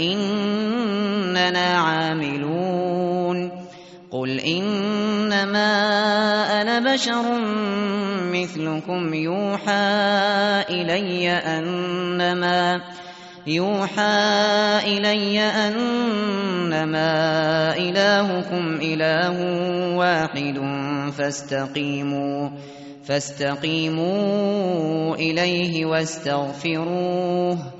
إننا عاملون. قل إنما أنا بشر مثلكم يوحى إلي أنما يوحى إلي أنما إلهكم إله واحد فاستقيموا فاستقيموا إليه واستغفروه.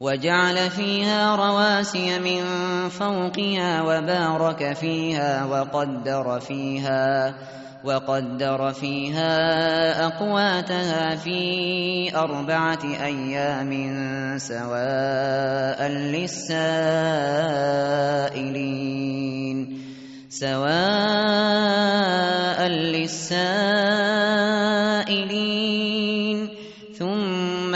وجعل فيها رواسي من فوقها وبارك فيها وقدر فيها وقدر فيها أقواتها في أربعة أيام سواء للسائلين سواء للسائلين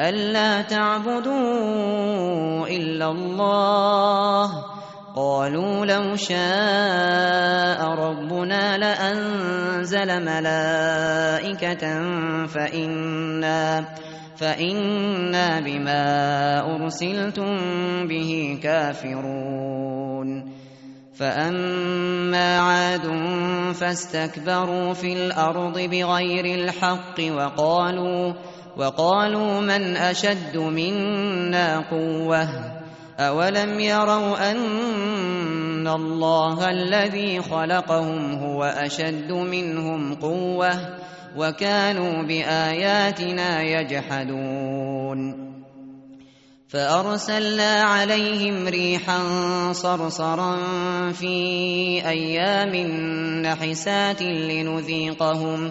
ألا تعبدوا إلا الله قالوا لو شاء ربنا لأنزل ملائكة فإنا فإنا بما أرسلتم به كافرون فأما عاد فاستكبروا في الأرض بغير الحق وقالوا وقالوا من أشد منا قوة؟ أولم يروا أن الله الذي خلقهم هو أشد منهم قوة وكانوا بآياتنا يجحدون؟ فأرسلنا عليهم ريحا صرصرا في أيام نحسات لنذيقهم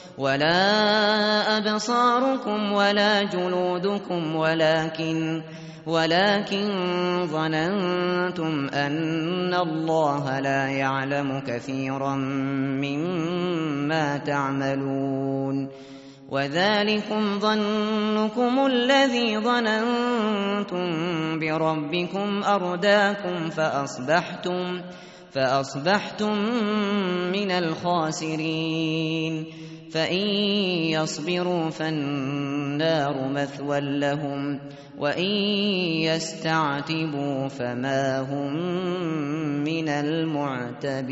أبصاركم ولا جلودكم ولكن ولكن ظننتم أن الله لا يعلم كثيرا مما تعملون وذلكم ظنكم الذي ظننتم بربكم أرداكم فأصبحتم من الخاسرين. فإن يصبروا فالنار مثوى لهم وإن يستعتبوا فما هم من المعتبين.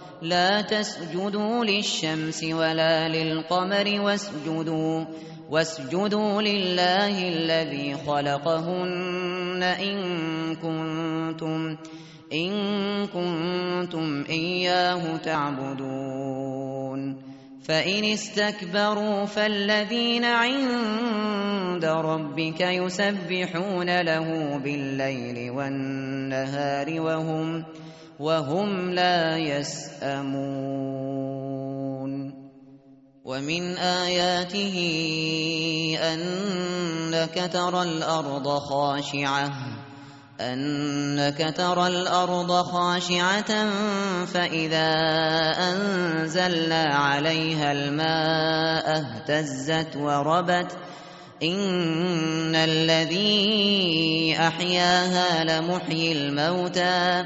لا تسجدوا للشمس ولا للقمر واسجدوا واسجدوا لله الذي خلقهن إن كنتم إن كنتم إياه تعبدون. فإن استكبروا فالذين عند ربك يسبحون له بالليل والنهار وهم وهم لا يسأمون. ومن آياته أنك ترى الأرض خاشعة أنك ترى الأرض خاشعة فإذا أنزلنا عليها الماء اهتزت وربت. إن الذي أحياها لمحيي الموتى.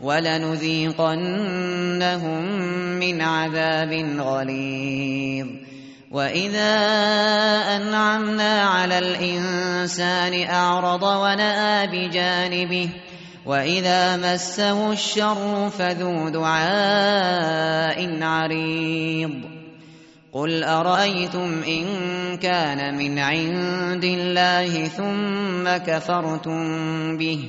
ولنذيقنهم من عذاب غليظ. وإذا أنعمنا على الإنسان أعرض ونأى بجانبه وإذا مسه الشر فذو دعاء عريض. قل أرأيتم إن كان من عند الله ثم كفرتم به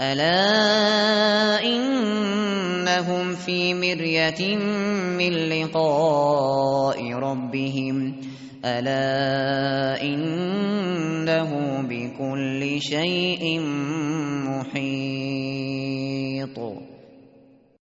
ألا إنهم في مرية من لقاء ربهم ألا إنه بكل شيء محيط